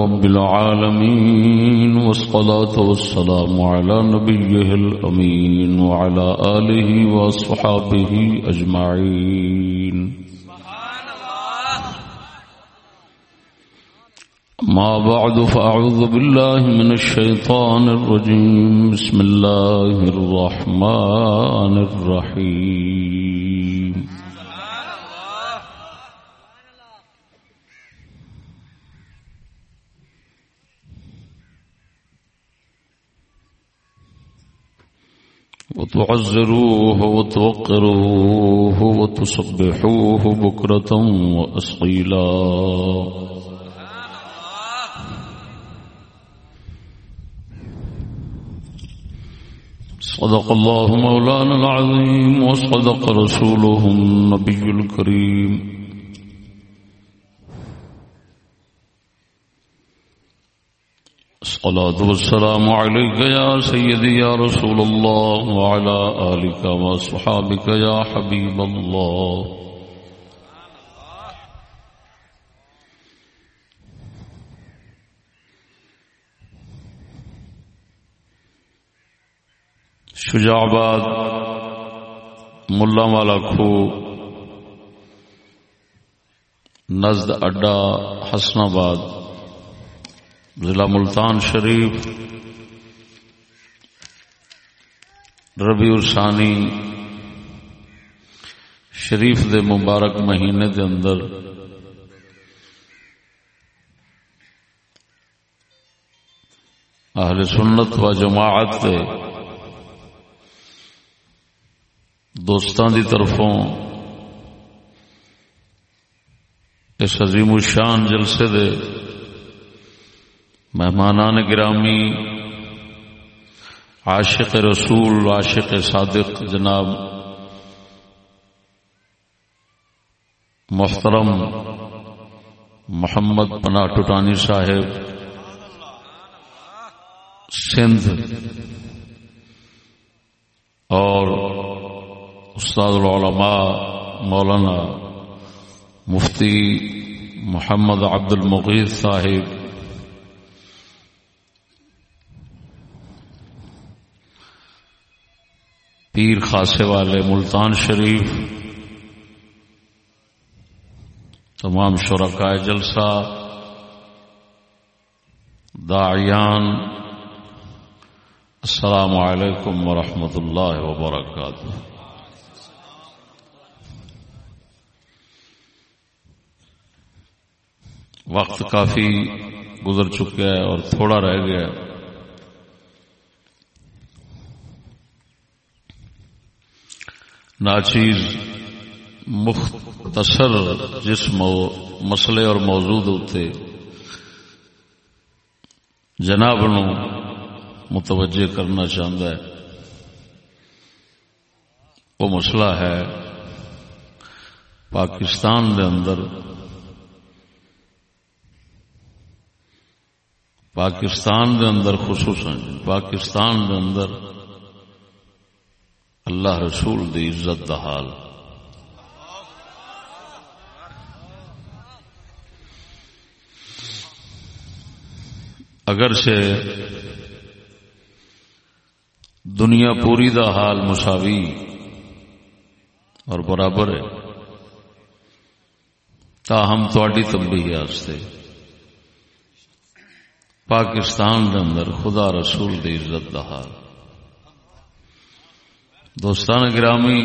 رب العالمين، والصلاة والسلام على نبيه الأمين وعلى آله وأصحابه أجمعين. ما بعد، فأعوذ بالله من الشيطان الرجيم. بسم الله الرحمن الرحيم. وتعزروه وتوقروه وتصبحوه بكرة وأصيلا. صدق الله مولانا العظيم وصدق رسوله النبي الكريم. الصلاة والسلام عليك يا سيدي يا رسول الله وعلى آلك وصحابك يا حبيب الله. شجاع آباد ملا والا کھو نزد اڈا حسن آباد ضلع ملتان شریف ربی ارسانی شریف دے مبارک مہینے دے اندر اہل سنت و جماعت دے دوستان دی طرفوں اس عظیم الشان جلسے دے مہمانان گرامی، عاشق رسول، عاشق صادق جناب محترم محمد پنا ٹوٹانی صاحب، سندھ اور استاد العلماء مولانا مفتی محمد عبد المغیر صاحب پیر خاصے والے ملتان شریف، تمام شرکائے جلسہ، داعیان، السلام علیکم ورحمۃ اللہ وبرکاتہ۔ وقت کافی گزر چکا ہے اور تھوڑا رہ گیا ناچیز مختصر جس مسئلے اور موجود ہوتے۔ جناب نو متوجہ کرنا چاہتا ہے۔ وہ مسئلہ ہے پاکستان دے اندر۔ پاکستان دے اندر خصوصاً، پاکستان دے اندر اللہ رسول دی عزت دا حال۔ اگر سے دنیا پوری دا حال مساوی اور برابر ہے، تاہم تھوڑی تبدیلی پاکستان دے اندر خدا رسول دی عزت دا حال۔ دوستان گرامی،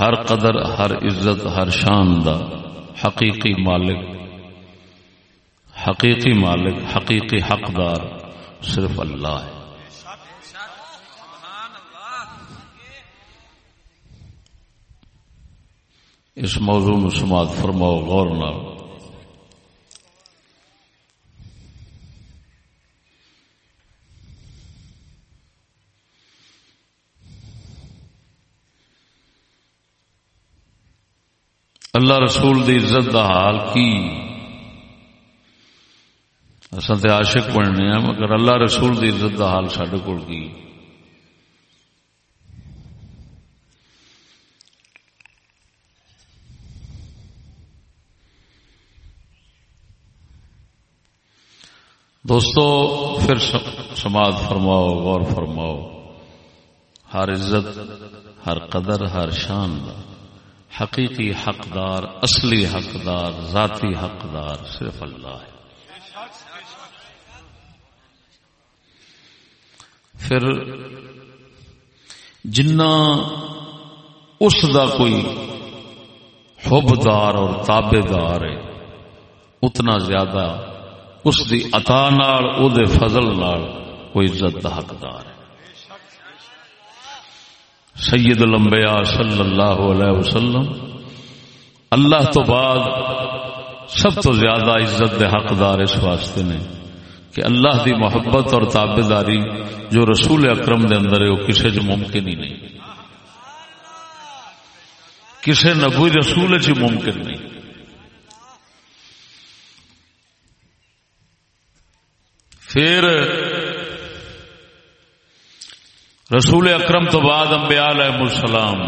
ہر قدر، ہر عزت، ہر شان دا حقیقی مالک حقیقی مالک، حقیقی حقدار صرف اللہ ہے۔ اس موضوع میں سماعت فرماؤ، غور نہ اللہ رسول دی عزت دا حال کی؟ اصل تو عاشق بننے ہیں مگر اللہ رسول دی عزت دا حال سڈے کول کی؟ دوستو، پھر سماعت فرماؤ، غور فرماؤ۔ ہر عزت، ہر قدر، ہر شان حقیقی حقدار، اصلی حقدار، ذاتی حقدار صرف اللہ ہے۔ پھر جنا اس دا کوئی حبدار اور تابے دار ہے، اتنا زیادہ اس دی عطا نال، او دے فضل نال کوئی عزت دا حقدار ہے۔ سید الانبیاء صلی اللہ علیہ وسلم، اللہ تو بعد سب تو زیادہ عزت دے حقدار اس واسطے نے کہ اللہ دی محبت اور تابے داری جو رسول اکرم دے اندر ہے، وہ کسی چ ممکن ہی نہیں۔ کسی نبوی رسول چ ممکن نہیں۔ پھر رسول اکرم تو بعد انبیاء علیہ السلام۔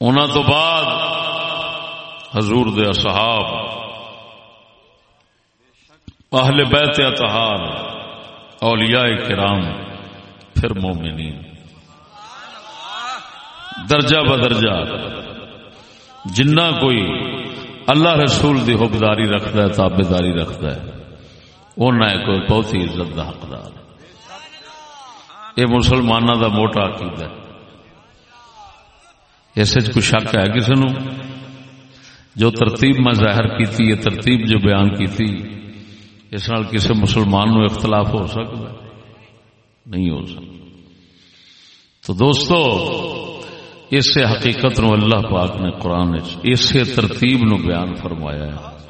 انہوں تو بعد حضور دے اصحاب، اہل بیت اتحار اولیاء کرام، پھر مومنین۔ درجہ بدرجہ، جنہ کوئی اللہ رسول دی حکمداری رکھتا ہے تابے داری رکھتا ہے۔ وہ ہے کوئی بہت ہی عزت کا حقدار۔ یہ مسلمانوں کا موٹا عقید ہے۔ اس کوئی شک ہے کسی نو جو ترتیب میں ظاہر کی یہ ترتیب جو بیان کی تھی اس نال کسی مسلمان نو اختلاف ہو سکتا نہیں ہو سکتا۔ تو دوستو اس حقیقت نو اللہ پاک نے قرآن اسی ترتیب نو بیان فرمایا ہے۔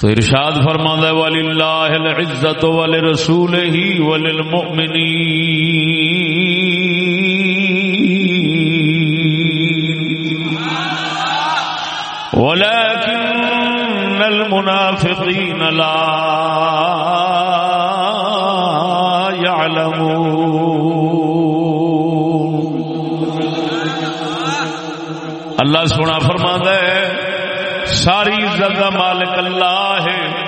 تو ارشاد فرما والی اللہ العزت والے رسول ہی وللمؤمنین ولكن المنافقين لا اللہ سونا فرما ہے، ساری عزت کا مالک اللہ ہے۔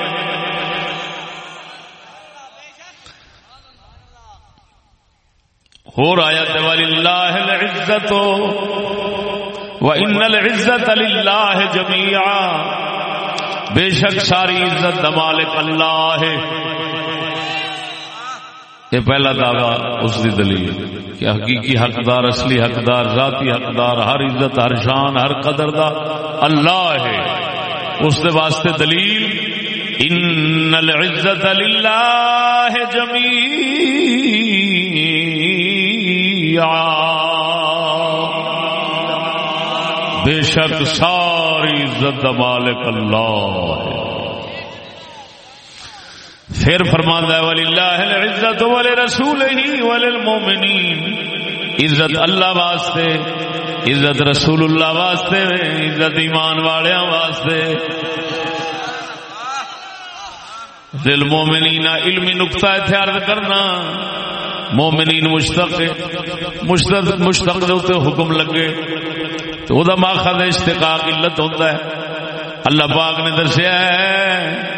ہو رہا دیوالی اللہ عزت و ان العزت اللہ جمیا بے شک ساری عزت مالک اللہ ہے۔ یہ پہلا دعوی اس کی دلیل کہ حقیقی حقدار، اصلی حقدار، ذاتی حقدار، ہر عزت، ہر شان، ہر قدر دا اللہ ہے۔ اس دے واسطے دلیل، ان العزت للہ جمی بے شک ساری عزت مالک اللہ ہے۔ پھر فرماندہ ولی اللہ عزت والے رسول ہی والے عزت اللہ واسطے، عزت رسول اللہ واسطے، عزت ایمان والوں واسطے۔ دل مومنین علمی نقطہ اتحاد کرنا۔ مومنین مشتق مشتق مشتق دے حکم لگے۔ تو وہ ماخذ اشتقاق، علت ہوتا ہے۔ اللہ پاک نے دسیا ہے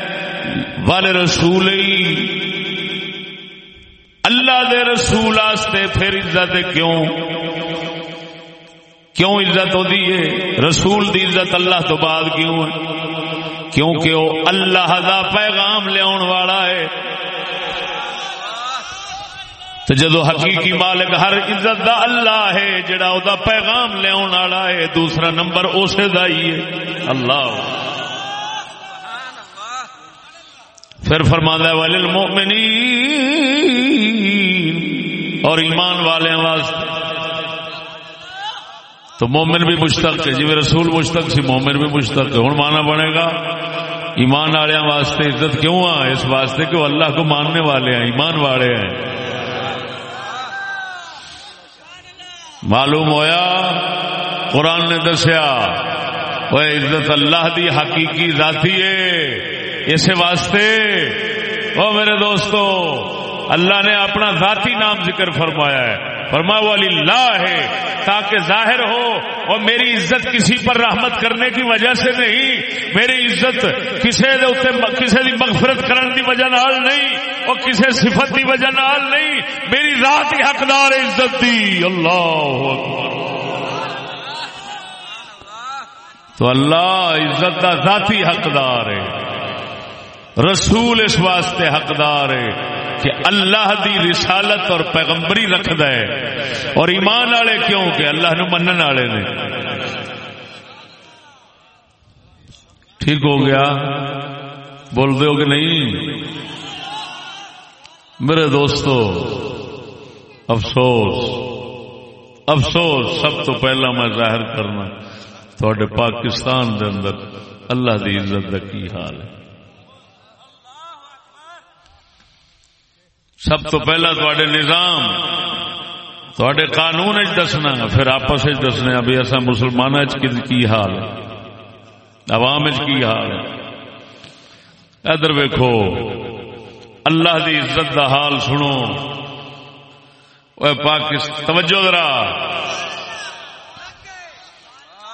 والے رسول اللہ دے رسول آستے پھر عزت کیوں؟ کیوں عزت ہوتی ہے؟ رسول دی عزت اللہ تو بعد کیوں ہے؟ کیونکہ وہ اللہ دا پیغام لیا والا ہے۔ تو جدو حقیقی مالک ہر عزت دا اللہ ہے، جڑا دا پیغام لیا والا ہے، دوسرا نمبر اسے دا ہی ہے۔ اللہ۔ پھر فرمانا والے المؤمنین اور ایمان والے واسطے۔ تو مومن بھی مشتق ہے جی رسول مشتق سی، مومن بھی مشتق ہے۔ ہوں مانا بنے گا، ایمان والے واسطے عزت کیوں آ؟ اس واسطے کہ وہ اللہ کو ماننے والے ہیں، ایمان والے ہیں۔ معلوم ہویا، قرآن نے دسیا، وہ عزت اللہ دی حقیقی ذاتی ہے۔ اس واسطے او میرے دوستو، اللہ نے اپنا ذاتی نام ذکر فرمایا ہے۔ فرما والی اللہ ہے تاکہ ظاہر ہو اور میری عزت کسی پر رحمت کرنے کی وجہ سے نہیں، میری عزت کسی کسی دی مغفرت کرنے کی وجہ نال نہیں اور کسی صفت کی وجہ نال نہیں، میری ذات ہی حقدار عزت دی۔ اللہ اکبر۔ تو اللہ عزت کا ذاتی حقدار ہے۔ رسول اس واسطے حقدار ہے کہ اللہ دی رسالت اور پیغمبری رکھد ہے۔ اور ایمان والے کیوں؟ کہ اللہ نو منن والے نے۔ ٹھیک ہو گیا؟ بول دو کہ نہیں؟ میرے دوستو، افسوس افسوس، سب تو پہلا میں ظاہر کرنا تھوڑے پاکستان دے اندر اللہ دی عزت کا کی حال ہے؟ سب تو پہلا تھوڑے نظام تھوڑے قانون دسنا، پھر آپس دسنے ابھی ایسا مسلمان کی حال عوام کی حال ادھر ویکو اللہ دی عزت دا حال سنو۔ پاکستان توجہ ذرا۔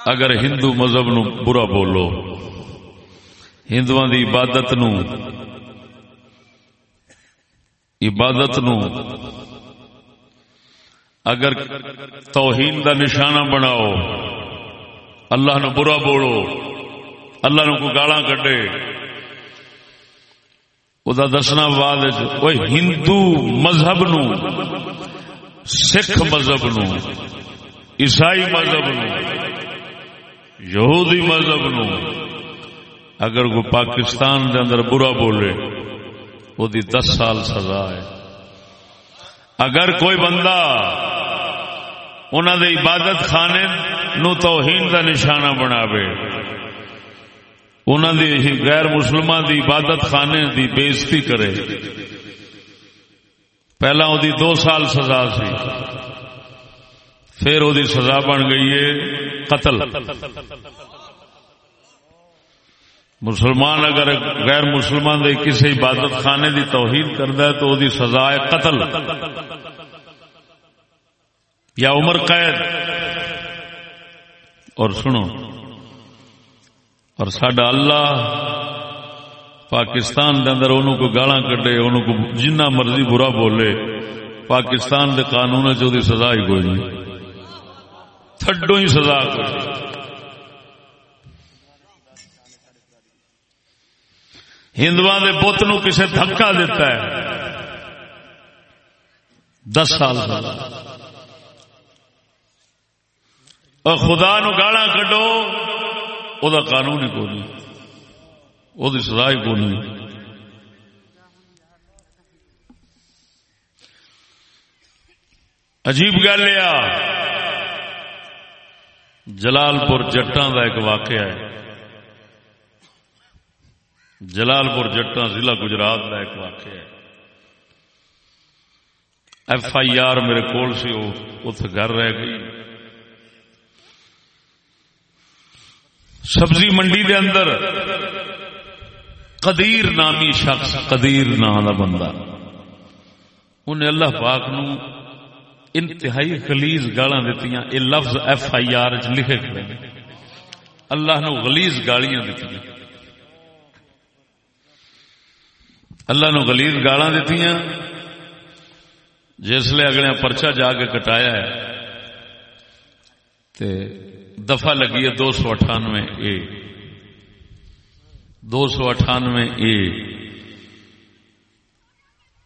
اگر ہندو مذہب نو برا بولو ہندو دی عبادت نو عبادت نو۔ اگر توہین دا نشانہ بناؤ، اللہ نو برا بولو، اللہ نو کو گالا کٹے وہ دسنا بعد ہندو مذہب نو، سکھ مذہب نو، عیسائی مذہب نو، یہودی مذہب نو، اگر کوئی پاکستان دے اندر برا بولے وہ دس سال سزا ہے۔ اگر کوئی بندہ انہوں دے عبادت خانے نو توہین دا نشانہ بناوے انہوں دی غیر مسلمان دی عبادت خانے دی بےزتی کرے۔ پہلا وہ دو سال سزا سی، پھر وہ سزا بن گئی ہے قتل۔ مسلمان اگر غیر مسلمان دے کسی عبادت خانے دی توحید کرتا ہے تو وہ سزا ہے قتل۔ یا عمر قید۔ اور سنو۔ اور سڈا اللہ پاکستان دے اندر انہوں کو گالا کٹے انہوں کو جنہ مرضی برا بولے، پاکستان دے قانون چی سزا ہی کوئی نہیں۔ تھڈو ہی سزا ہندو کے بت نو کسی دھکا دیتا ہے۔ دس سال اور خدا نو گالا کڈو وہ قانون ہی کون وہ سزا ہی کون عجیب گل یہ جلال پور جٹان کا ایک واقعہ ہے۔ جلال پور جٹان ضلع گجرات کا ایک واقعہ ہے۔ ایف آئی آر میرے کول سی ات گھر رہ گئی۔ سبزی منڈی دے اندر قدیر نامی شخص، قدیر نام کا بندہ۔ انہیں اللہ پاک نو انتہائی خلیز گالا دیتی یہ لفظ ایف آئی آر چ لکھے اللہ نو غلیز گالیاں دیتی اللہ نو غلیز گالا دیتی جسے اگلے پرچا جا کے کٹایا ہے۔ تے دفعہ لگی ہے دو سو اٹھانوے اے۔ دو سو اٹھانوے اے۔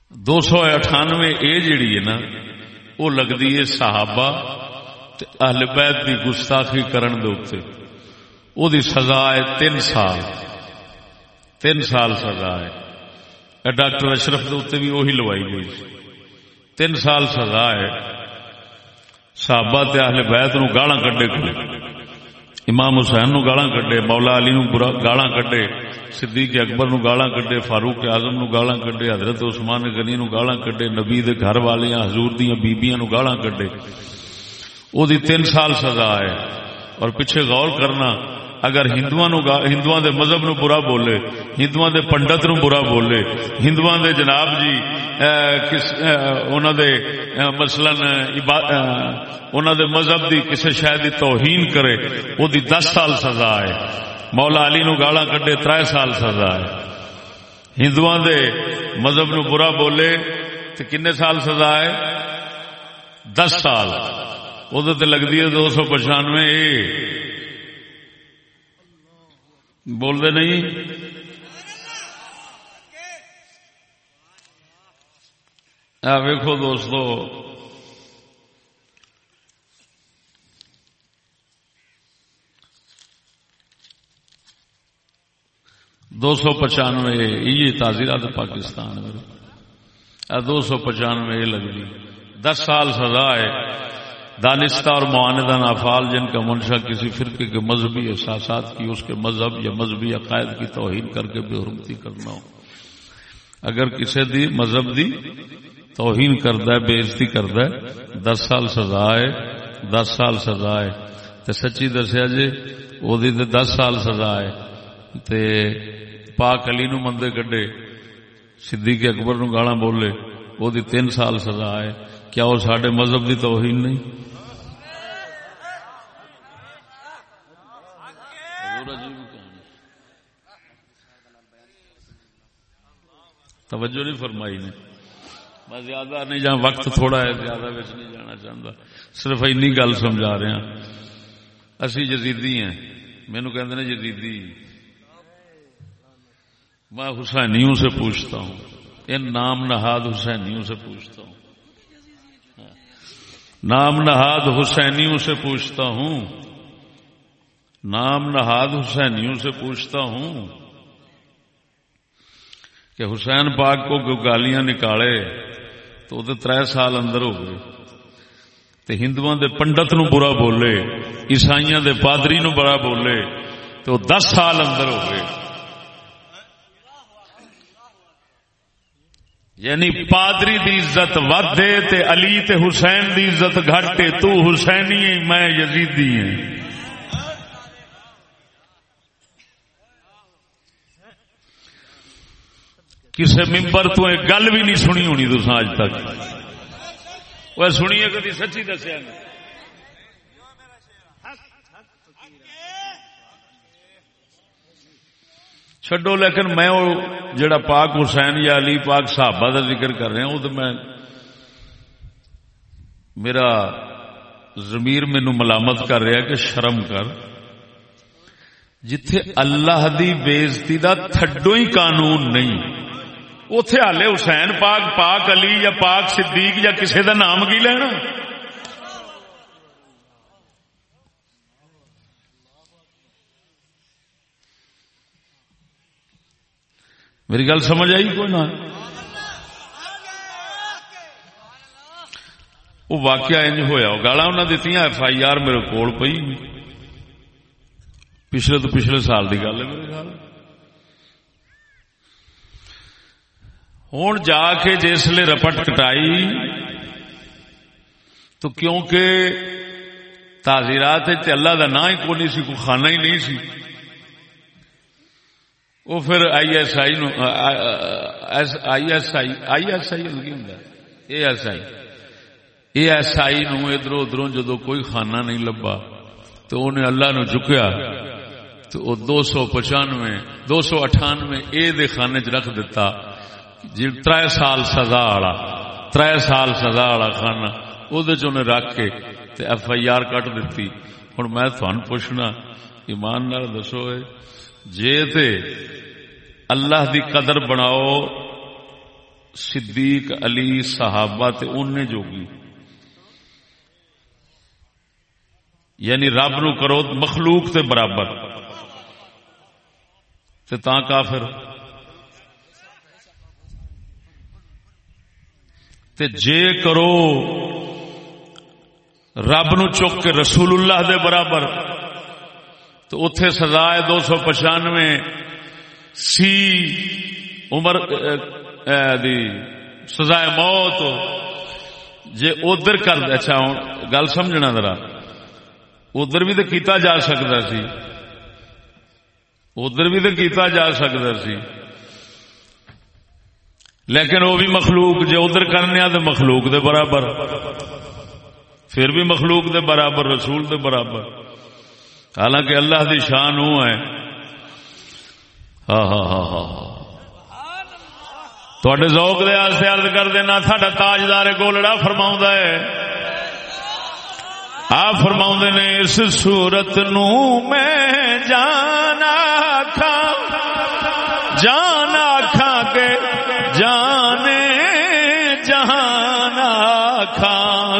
دو سو اٹھانوے اے جیڑی ہے نا وہ لگتی ہے صحابہ اہل بیت کی گستاخی کرن دے وہ سزا ہے تین سال۔ تین سال سزا ہے۔ ڈاکٹر اشرف کے بھی وہی لوائی گئی تین سال سزا ہے۔ صحابہ تے اہل بیت نو گالا کڈے کھڑے۔ امام حسین نو گالا کڈے، مولا علی نو گالا کڈے، صدیق اکبر نو گالا کڈے، فاروق اعظم نو گالا کڈے، حضرت عثمان غنی نو گالا کڈے، نبی دے گھر والے حضور دیاں بیبیاں نو گالا کڈے۔ او دی تین سال سزا ہے۔ اور پیچھے غور کرنا اگر ہندو دے مذہب نو برا بولے ہندو دے پنڈت نو برا بولے ہندو دے جناب جی انہوں دے مثلا دے مذہب دی کسی شاید دی توہین کرے وہ دی دس سال سزا ہے۔ مولا علی نو گالا کڈے تر سال سزا ہے۔ ہندو دے مذہب نو برا بولے تو کنے سال سزا ہے؟ دس سال۔ وہ لگتی ہے دو سو پچانوے بول دے نہیں ویکو دوستو، دو سو پچانوے یہ تعزیرات پاکستان دو سو پچانوے لگی۔ دس سال سزا ہے۔ دانستہ اور معاندہ نافال جن کا منشا کسی فرقے کے مذہبی احساسات کی، اس کے مذہب یا مذہبی عقائد کی توہین کر کے بے حرمتی کرنا ہو۔ اگر کسی دی مذہب دی توہین کرد ہے بےزتی کرد ہے دس سال سزا ہے، دس سال سزا ہے۔ تو سچی دسیا جی وہ دس سال سزا ہے۔ تے پاک علی نو مندے کڈے، صدیق اکبر نو گالا بولے وہ تین سال سزا ہے۔ کیا وہ سڈے مذہب کی توہین نہیں؟ توجہ نہیں فرمائی نے۔ میں زیادہ نہیں جہاں وقت تھوڑا ہے، زیادہ بچ نہیں جانا چاہتا صرف اینی گل سمجھا رہے ہاں۔ ہیں اسی جزیدی ہیں۔ مینو کہ جزیدی میں حسینیوں سے پوچھتا ہوں۔ ان نام نہاد حسینیوں سے پوچھتا ہوں۔ نام نہاد حسینیوں سے پوچھتا ہوں۔ نام نہاد حسینیوں سے پوچھتا ہوں۔ کہ حسین پاک کو جو گالیاں نکالے تو وہ تر سال اندر ہو گئے۔ تو ہندو دے پنڈت نو برا بولے عیسائی دے پادری نو برا بولے تو دس سال اندر ہو گئے۔ یعنی پادری دی عزت ودے تے علی تے حسین دی عزت گھٹے تو حسینی میں یزیدی ہیں۔ کسی ممبر تو ایک گل بھی نہیں سنی ہونی تو اج تک۔ وہ سنیے کدی سچی دسیا چڈو لیکن میں وہ جڑا پاک حسین یا علی پاک صحابہ کا ذکر کر رہا وہ تو میں میرا ضمیر مینو ملامت کر رہا کہ شرم کر۔ جتھے اللہ دی بےزتی دا تھڈو ہی قانون نہیں۔ اتے ہالے حسین پاک پاک علی یا پاک صدیق یا کسی کا نام کی لینا میری گل سمجھ آئی کوئی نہ وہ واقعہ انج ہوا گالا انہیں دیتی ایف آئی آر میرے کول پی پچھلے تو پچھلے سال کی گل ہے میرے خیال ہوں جا کے جسے رپٹ کٹائی، تو کیونکہ تعزیرات اللہ کا نام ہی کو نہیں سی، کوئی خانہ ہی نہیں سی۔ وہ پھر I S I no I S I I S I ہوں A S I. A S I نو ادھر ادھر جدو کوئی خانہ نہیں لبا تو انہیں اللہ نو چکیا تو وہ دو سو پچانوے، دو سو اٹھانوے اے دے خانے چ رکھ دیتا جی تر سال سزا والا تر سال سزا والا خانہ وہ رکھ کے ایف آئی آر کٹ دیتی ہوں میں تھن پوچھنا، ایمان نال دسو جے تے اللہ دی قدر بناؤ، صدیق علی صحابہ تے ان جوگی۔ یعنی رب نو کرو مخلوق تے برابر۔ تے تا کافر۔ تے جے کرو رب نو چک کے رسول اللہ دے برابر، تو اتے سزا ہے دو سو پچانوے سی عمر دی سزائے موت جے ادھر کر اچھا گل سمجھنا ذرا۔ ادھر بھی تو کیتا جا سکتا سی۔ ادھر بھی تو کیتا جا سکتا سی۔ لیکن وہ بھی مخلوق، جو ادھر کرنے تو مخلوق دے برابر۔ پھر بھی مخلوق دے برابر، رسول دے برابر۔ حالانکہ اللہ دی شان وہ ہے۔ ہاں ہاں ہاں ہاں تھوڑے ذوق دے آستے عرض کر دینا ساڈا تاجدار گولڑا فرما ہے۔ آ فرما نے، اس صورت نو میں جانا کھا جانا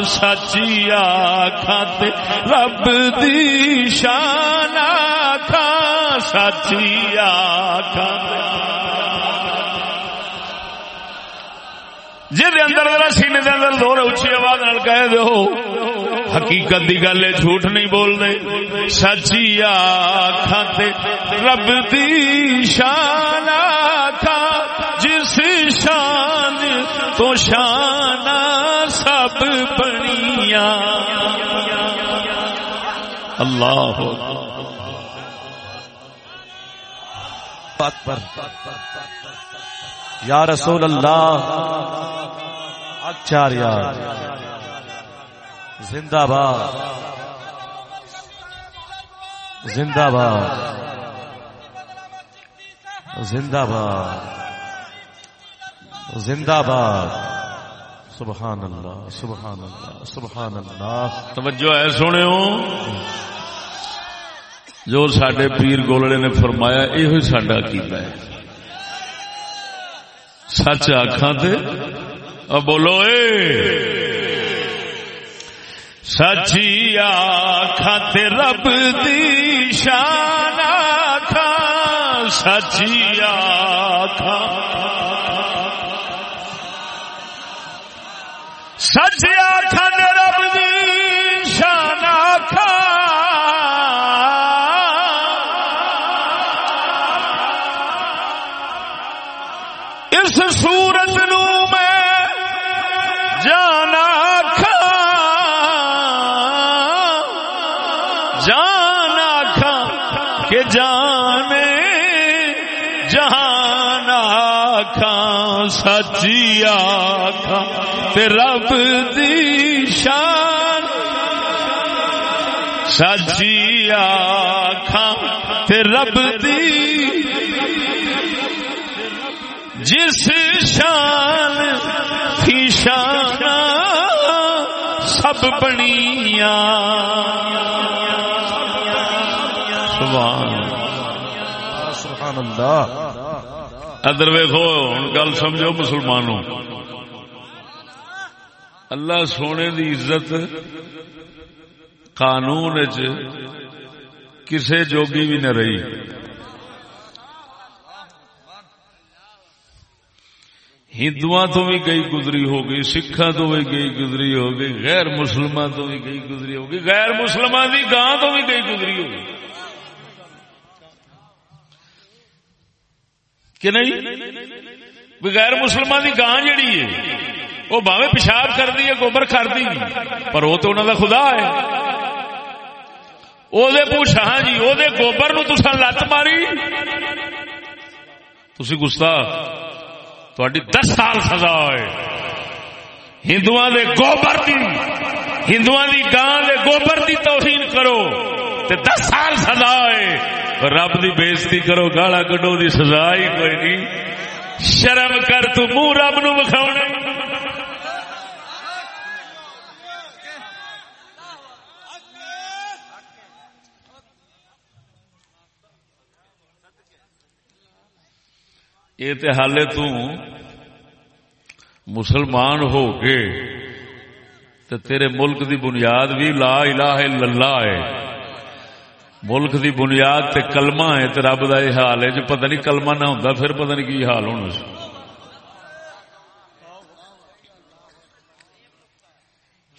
سچی آخاتے رب دی شان کھا سچی آخا جی اندر سینے دے اندر دور اچھی آواز کہہ دو۔ حقیقت دی گل جھوٹ نہیں بول رہے سچی آخ رب دی شان آخا جس شان تو شان سب بنیا۔ اللہ یا رسول اللہ اچاریا زندہ باد۔ زندہ باد۔ زندہ باد۔ زندہ باد۔ سبحان اللہ سبحان اللہ سبحان اللہ۔ توجہ ہے سونے جو سڈے پیر گولڑے نے فرمایا یہ سڈا کیتا ہے۔ سچ آخان بولو، اے۔ سچی آخ رب دی شان آخ سچی آخ سچی آخ رب دی شان اس سورت نو میں جانا کہ جانے جہان آخا سچی آخا رب دی شان۔ سچی آخا رب دی۔ جس شان کی شان سب بنیا سبحان۔ اللہ۔ ادر ویخو ہوں گل سمجھو مسلمانوں۔ اللہ سونے دی عزت قانون کسے جوگی بھی نہ رہی۔ ہندو تو بھی گئی گزری ہو گئی سکھا تو بھی گئی گزری ہو گئی غیر مسلمان تو بھی گئی گزری ہو گئی غیر مسلمان کی گاں تو بھی گئی گزری ہو گئی کہ نہیں؟ بغیر مسلمان کی گان جیڑی ہے۔ وہ باوے پیشاب کر دی ہے، گوبر کر دی پر وہ تو انہوں کا خدا ہے۔ وہ پوچھا ہاں جی وہ گوبر نو تسا لت ماری؟ تھی گستا تھی دس سال سزا ہوئے۔ ہندو دے گوبر دی ہندو دی گان دے گوبر دی توہین کرو۔ تے دس سال سزا ہوئے۔ رب دی بےزتی کرو، گالا کڈو، دی سزا ہی کوئی نہیں۔ شرم کر تو منہ رب نو بکھاؤ یہ تے حالے تو مسلمان ہو کے تے تیرے ملک دی بنیاد بھی لا الہ الا اللہ ہے ملک دی بنیاد تے کلمہ ہے تے رب دا یہ حال ہے جو پتہ نہیں کلمہ نہ ہوندا پھر پتہ نہیں کی حال ہونا سی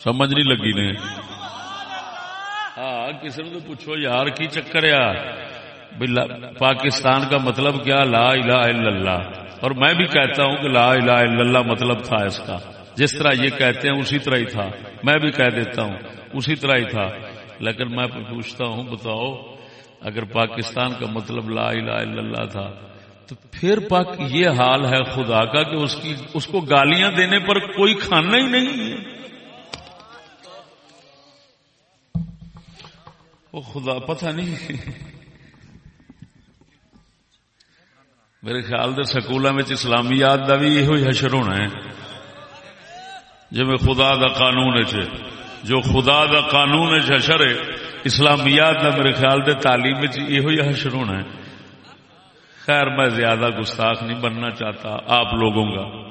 سمجھ نہیں لگی نے ہاں کسی نے تو پوچھو یار کی چکر یار پاکستان کا مطلب کیا؟ لا الہ الا اللہ۔ اور میں بھی کہتا ہوں کہ لا الہ الا اللہ مطلب تھا اس کا۔ جس طرح یہ کہتے ہیں اسی طرح ہی تھا۔ میں بھی کہہ دیتا ہوں، اسی طرح ہی تھا۔ لیکن میں پوچھتا ہوں، بتاؤ، اگر پاکستان کا مطلب لا الہ الا اللہ تھا، تو پھر پاک یہ حال ہے خدا کا کہ اس کی اس کو گالیاں دینے پر کوئی کھانا ہی نہیں ہے۔ وہ خدا، پتہ نہیں۔ میرے خیال دے سکولوں میں اسلامیات کا بھی یہ حشر ہونا ہے۔ جی میں خدا دا قانون چ جو خدا دا قانون حشر ہے اسلامیات کا میرے خیال دے تعلیم یہ حشر ہونا ہے۔ خیر، میں زیادہ گستاخ نہیں بننا چاہتا آپ لوگوں کا۔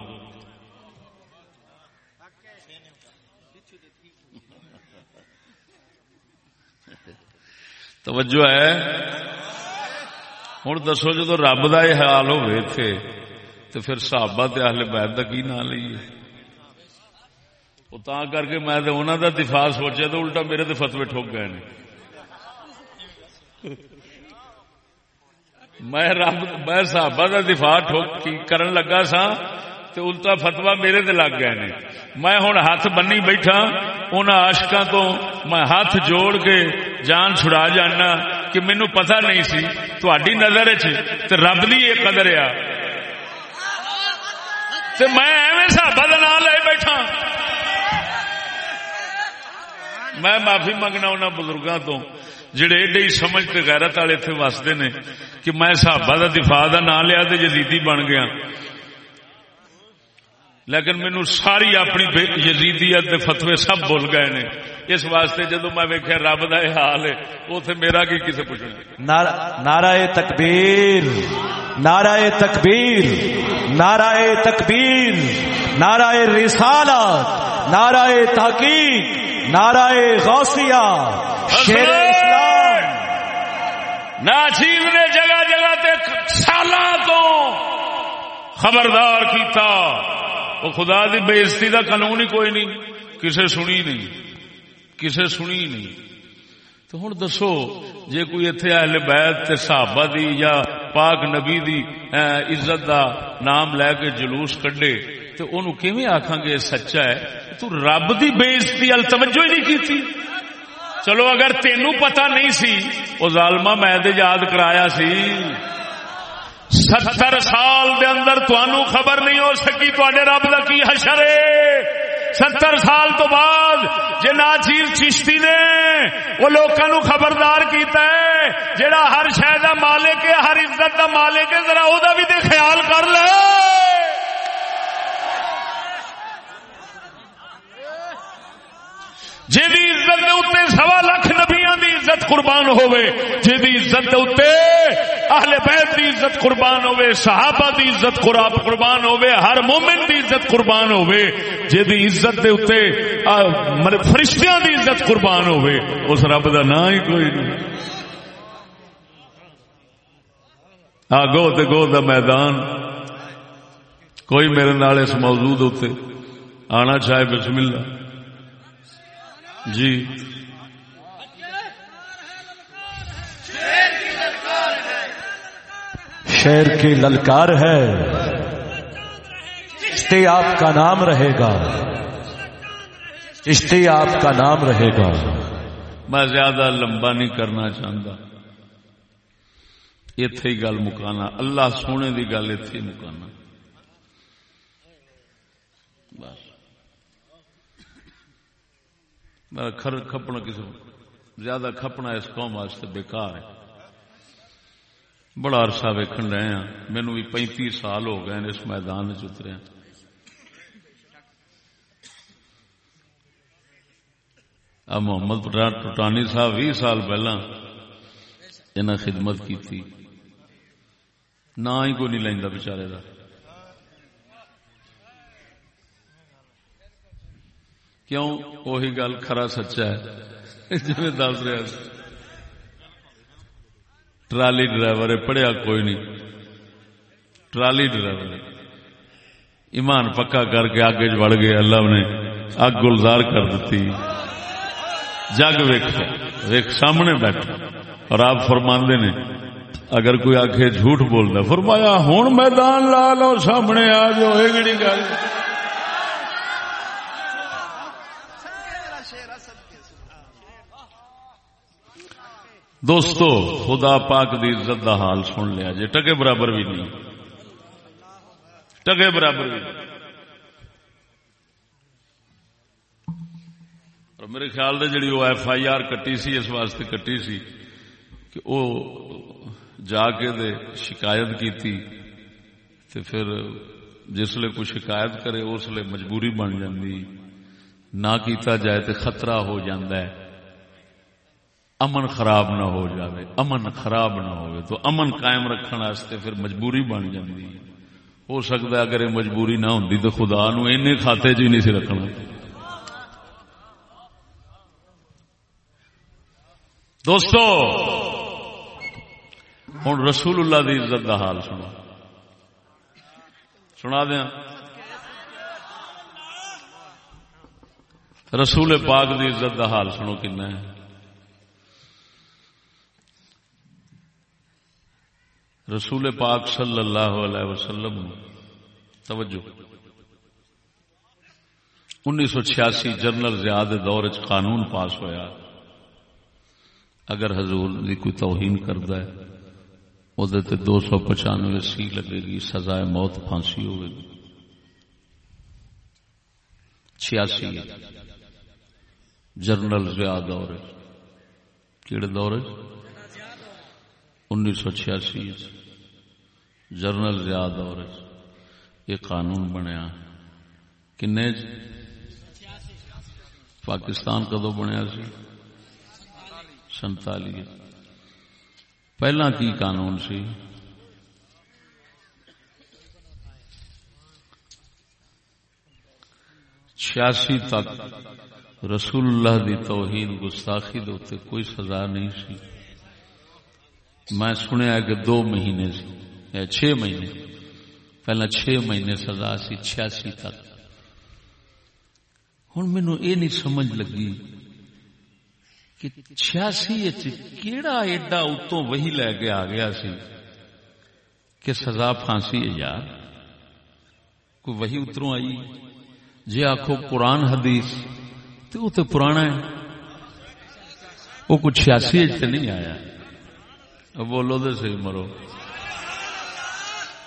توجہ ہے۔ ہوں دسو جدو رب کا یہ حال ہوئے تھے تو پھر صحابہ تے اہل بیت کا کی نام لیے وہ تا کر کے میں انہوں کا دفاع سوچا تو الٹا میرے تو فتوے ٹھوک گئے نے میں رب میں صحابہ کا دفاع ٹھوک کرن لگا سا تو الٹا فتوا میرے تے لگ گئے نے میں ہوں ہاتھ بنی بیٹھا ان آشکا تو میں ہاتھ جوڑ کے جان چھڑا جانا کہ مینو پتا نہیں سی تھی نظر چ رب کی یہ قدر آ۔ میں ایویں صحابہ کا نام لے بیٹھا۔ میں معافی منگنا انہوں بزرگوں تو۔ جڑے ایڈے ہی سمجھ کے غیرت والے اتنے وستے نے کہ میں صحابہ دا دفاع دا نام لیا تو جزیدی بن گیا۔ لیکن مینو ساری اپنی یزیدیت دے فتوے سب بھول گئے نے۔ اس واسطے جدو میں ویکیا رب کا یہ حال ہے اتنے میرا کی کسی پوچھنا نعرہ تکبیر نعرہ تکبیر نعرہ تکبیر نعرہ رسالت نعرہ تحقیق نعرہ غوثیہ شیر اسلام۔ ناچیز نے جگہ جگہ تے سالہ تو خبردار کیتا۔ وہ خدا دی بےزتی دا قانون ہی کوئی نہیں، کسے سنی نہیں، کسے سنی نہیں۔ تو ہوں دسو، جے کوئی اتنے اہل بیت تے صحابہ دی یا پاک نبی دی عزت دا نام لے کے جلوس کڈے، تو انہوں کیویں آخان گے سچا ہے؟ تو رب دی بےزتی ال توجہ ہی نہیں کی چلو، اگر تینوں پتا نہیں سی وہ ظالما میں یاد کرایا سی۔ ستر سال دے اندر توانو خبر نہیں ہو سکی تے رب کا کی حشر ہے؟ ستر سال تو بعد جی ناچیر چشتی نے وہ لوگوں خبردار کیتا ہے جڑا ہر شہر کا مالک ہے، ہر عزت کا مالک ہے، ذرا وہ بھی تو خیال کر لے۔ جی عزت دے اتنے سوا لکھ نبیا دی عزت قربان ہوئے جی عزت دے اتنے اہل بیت دی عزت قربان ہوئے صحابہ دی عزت قربان ہوئے ہر مومن دی عزت قربان ہوئے جی دی عزت دے اتنے فرشتیاں دی عزت قربان ہوئے اس رب دا نا ہی کوئی نہیں۔ آ، گو تے گو دا میدان۔ کوئی میرے نال اس موجود ہوتے آنا چاہے، بسم اللہ۔ جی۔ شیر کی للکار ہے۔ چشتی آپ کا نام رہے گا۔ چشتی آپ کا نام رہے گا۔ میں زیادہ لمبا نہیں کرنا چاہتا۔ اتے ہی گل مکانا۔ اللہ سونے کی گل اتے مکانا۔ کھپنا کسی زیادہ کھپنا اس قوم واسطے بیکار ہے۔ بڑا عرصہ ویکن رہے ہیں۔ مینو بھی پینتی سال ہو گئے اس میدان چترے اب محمد ٹوٹانی صاحب بھی سال پہلا انہیں خدمت کی نہ ہی کوئی نہیں لینا بچارے کا کیوں؟ وہی گل کھرا سچا ہے۔ جی دس رہا ٹرالی ڈرائیور پڑھیا کوئی نہیں۔ ٹرالی ڈرائیور ایمان پکا کر کے آگے بڑھ گئے، اللہ نے اگ گلزار کر دیتی۔ جگ ویک ویک سامنے بیٹھا۔ اور آپ فرماندے نے، اگر کوئی آخ جھوٹ بولتا فرمایا ہوں میدان لا لو سامنے آ جاؤ، یہ گل دوستو، خدا پاک دی عزت دا حال سن لیا جی ٹکے برابر بھی نہیں۔ ٹکے برابر بھی نہیں۔ اور میرے خیال دے جڑی وہ ایف آئی آر کٹی سی، اس واسطے کٹی سی کہ وہ جا کے دے شکایت کی تھی تے پھر جس لیے کوئی شکایت کرے، اس لیے مجبوری بن جاندی۔ نہ کیتا جائے تے خطرہ ہو جاندہ ہے۔ امن خراب نہ ہو جاوے، امن خراب نہ ہوئے تو امن قائم رکھنے واسطے پھر مجبوری بن جاندی ہو سکتا ہے اگر یہ مجبوری نہ ہوندی تو خدا نو اینے کھاتے چ نہیں سی رکھنا۔ دوستو ہوں رسول اللہ دی عزت دا حال سنا۔ سنا دیا رسول پاک دی عزت دا حال سنو کن ہے رسول پاک صلی اللہ علیہ وسلم، توجہ۔ انیس سو چھیاسی جنرل زیاد دور چ قانون پاس ہویا۔ اگر حضور دی کوئی توہین کرتا ہے وہ دو سو پچانوے سی لگے گی سزائے موت پھانسی ہوگی چھیاسی۔ جنرل زیاد دور کیڑے دور انیس سو چھیاسی۔ جنرل زیاد دور یہ قانون بنیا۔ کن جی؟ پاکستان کدو بنیا سی؟ سنتالی۔ پہلا کی قانون سی؟ چھیاسی تک رسول اللہ دی توہین گستاخی دے کوئی سزا نہیں سی۔ میں سنیا کہ دو مہینے سے چھ مہینے۔ پہلا چھ مہینے سزا سی چھیاسی تک۔ ہوں مینو یہ نہیں سمجھ لگی کہ چھیاسی کیڑا ایڈا اتوں وہی لے کے آ گیا سی کہ سزا پھانسی ہے یار کوئی وہی اتروں آئی۔ جی آخو قرآن حدیث تو وہ تو پرانا ہے۔ وہ کچھ چھیاسی نہیں آیا۔ بولو تو صحیح مرو۔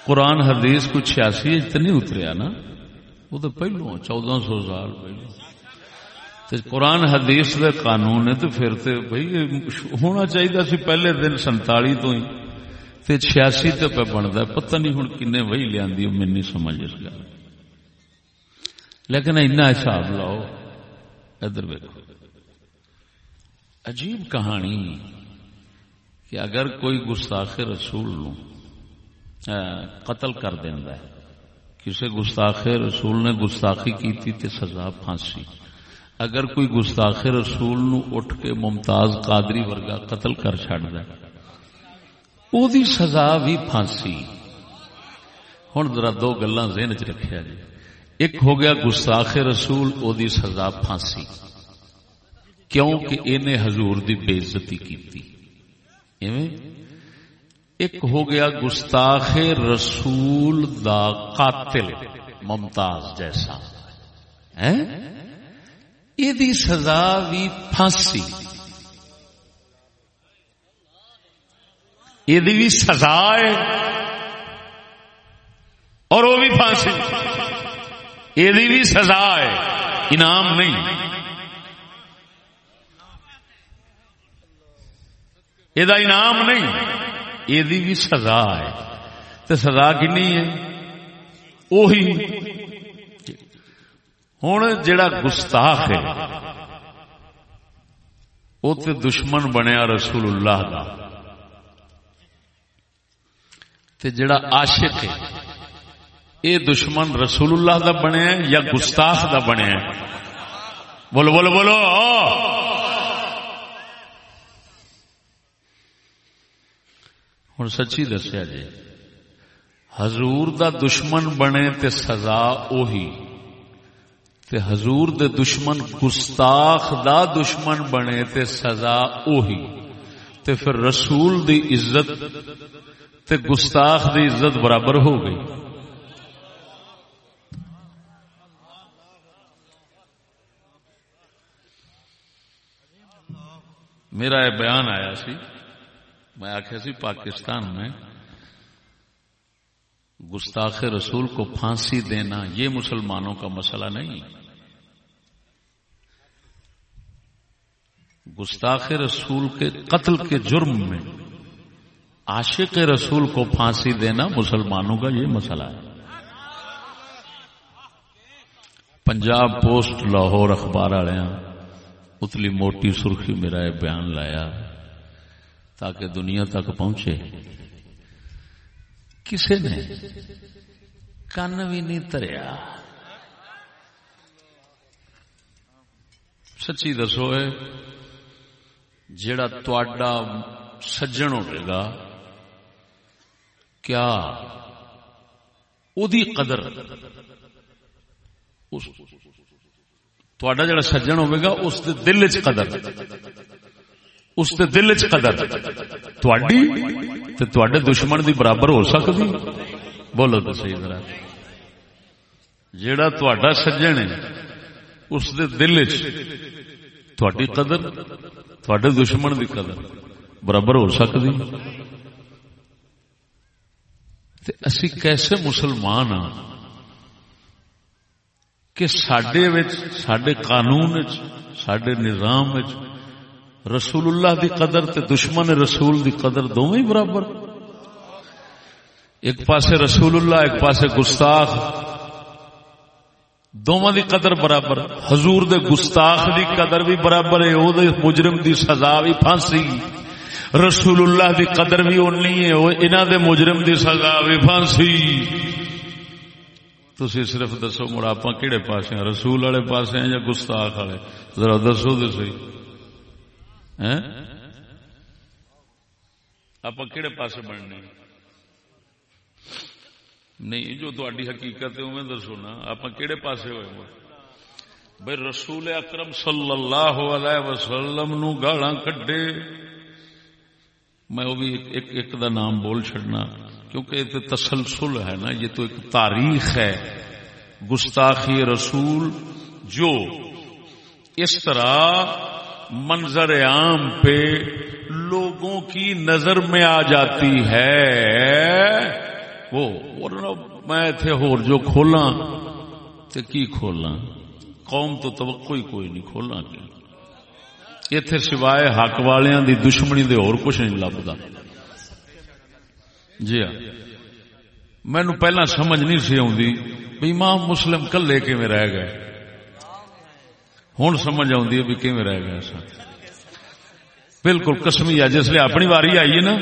قرآن حدیث کچھ چھیاسی نہیں اتریا نا، وہ تو پہلو چودہ سو سال پہلو قرآن حدیث دے قانون ہے تو پھر تے بھائی ہونا چاہیے سی پہلے دن سنتالی تو ہی۔ تے چھیاسی تے پہ بنتا پتہ نہیں ہوں کن وہی لیا میں نہیں سمجھ اس گل۔ لیکن اینا حساب لاؤ، ادھر ویکو عجیب کہانی کہ اگر کوئی گستاخ رسول نو قتل کر دینا ہے۔ کسی گستاخ رسول نے گستاخی کی تھی تے سزا پھانسی۔ اگر کوئی گستاخ رسول نو اٹھ کے ممتاز قادری ورگا قتل کر چڑ او دی سزا بھی پھانسی۔ ہوں ذرا دو گلا ذہن چ رکھا جی۔ ایک ہو گیا گستاخ رسول، او دی سزا پھانسی۔ کیوں کہ انہیں حضور دی بےزتی کی ایک ہو گیا گستاخ رسول دا قاتل ممتاز جیسا۔ یہ سزا بھی پھانسی۔ یہ بھی سزا ہے۔ اور وہ بھی پھانسی۔ یہ بھی سزا ہے۔ انعام نہیں۔ یہ انعام نہیں۔ یہ بھی سزا ہے۔ تو سزا کنی ہے؟ وہی ہوں جڑا گستاخ ہے وہ تو دشمن بنیا رسول اللہ کا جڑا عاشق ہے یہ دشمن رسول اللہ دا بنیا یا گستاخ دا بنیا بولو بولو بولو۔ ہوں سچی دسیا جی۔ حضور دا دشمن بنے تے سزا اوہی۔ تے حضور دے دشمن گستاخ دا دشمن بنے تے سزا اوہی۔ تے پھر رسول دی عزت تے گستاخ دی عزت برابر ہو گئی۔ میرا یہ بیان آیا سی۔ میں آخیا سی، پاکستان میں گستاخ رسول کو پھانسی دینا، یہ مسلمانوں کا مسئلہ نہیں۔ گستاخ رسول کے قتل کے جرم میں عاشق رسول کو پھانسی دینا مسلمانوں کا یہ مسئلہ ہے۔ پنجاب پوسٹ، لاہور اخبار والے ہاں، اتلی موٹی سرخی میرا یہ بیان لایا۔ تاکہ دنیا تک پہنچے۔ کسی نے کن بھی نہیں تریا۔ سچی دسو جڑا تا سجن ہوگا کیا دی قدر جڑا سجن ہوگا اس دل چ قدر۔ اس دے دل چ قدر۔ تھوڑی دشمن دی برابر ہو سکتی بولو تو صحیح طرح جیڑا تھوڑا سجن ہے، اس دے دل چ قدر تھوڑے دشمن دی قدر برابر ہو سکتی اسی کیسے مسلمان ہاں کہ سڈے سڈے قانون سڈے نظام رسول اللہ دی قدر تے دشمن رسول دی قدر دونوں ہی برابر۔ ایک پاسے رسول اللہ، ایک پاسے گستاخ۔ دونوں دی قدر برابر۔ حضور دے گستاخ دی قدر بھی برابر ہے وہ مجرم دی سزا بھی پھانسی۔ رسول اللہ دی قدر بھی اونی ہے وہ انہوں دے مجرم دی سزا بھی پھانسی۔ تھی صرف دسو مڑ آپ کہڑے پاس ہیں؟ رسول والے پاس ہیں یا گستاخ والے؟ ذرا دسو تو سی آپ کہڑے پاس بننے؟ نہیں، جو تاری حقیقت ہے میں دسو نا آپ کہڑے پاسے ہوئے بھائی رسول اکرم صلی اللہ علیہ وسلم نو گالا کڈے میں وہ بھی ایک ایک دا نام بول چڑنا کیونکہ یہ تو تسلسل ہے نا، یہ تو ایک تاریخ ہے۔ گستاخی رسول جو اس طرح منظر عام پہ لوگوں کی نظر میں آ جاتی ہے۔ وہ میں تھے ہور جو کھولا تو کی کھولا قوم تو توقع ہی کوئی نہیں کھولا کی اتے سوائے حق والیاں دی دشمنی دے اور کچھ نہیں لبتا جی ہاں۔ مینو پہلا سمجھ نہیں سی آئی امام مسلم کلے کے میں رہ گئے؟ ہوں سمجھ آئی بھی کہ رہ گئے سن؟ بالکل کسمی ہے، جس اپنی واری آئی ہے نا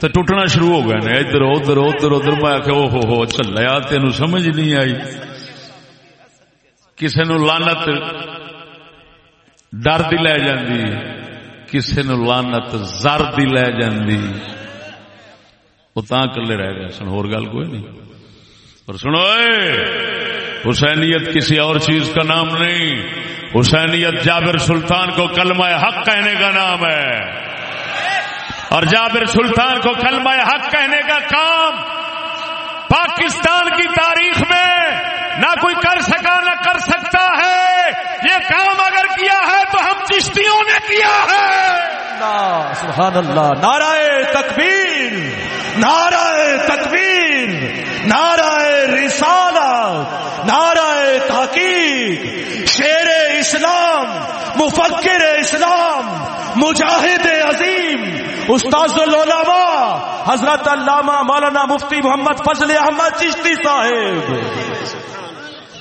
تو ٹوٹنا شروع ہو گئے ادھر ادھر ادھر ادھر، میں آخ ہو ہو چلیا تین سمجھ نہیں آئی۔ کسی نو لانت ڈر دی لے جاندی کسی نو لانت زر دی لے جاندی۔ وہ تا کلے رہ گئے سن، ہور گل کوئی نہیں۔ اور سنو، اے، حسینیت کسی اور چیز کا نام نہیں۔ حسینیت جابر سلطان کو کلمہ حق کہنے کا نام ہے۔ اور جابر سلطان کو کلمہ حق کہنے کا کام پاکستان کی تاریخ میں نہ کوئی کر سکا نہ کر سکتا ہے۔ یہ کام اگر کیا ہے تو ہم چشتیوں نے کیا ہے۔ سبحان اللہ، نعرہ تکبیر نعرہ تکبیر، نعرہ رسالت نعرہ تحقیق شیر اسلام مفکر اسلام مجاہد عظیم استاد العلماء حضرت علامہ مولانا مفتی محمد فضل احمد چشتی صاحب۔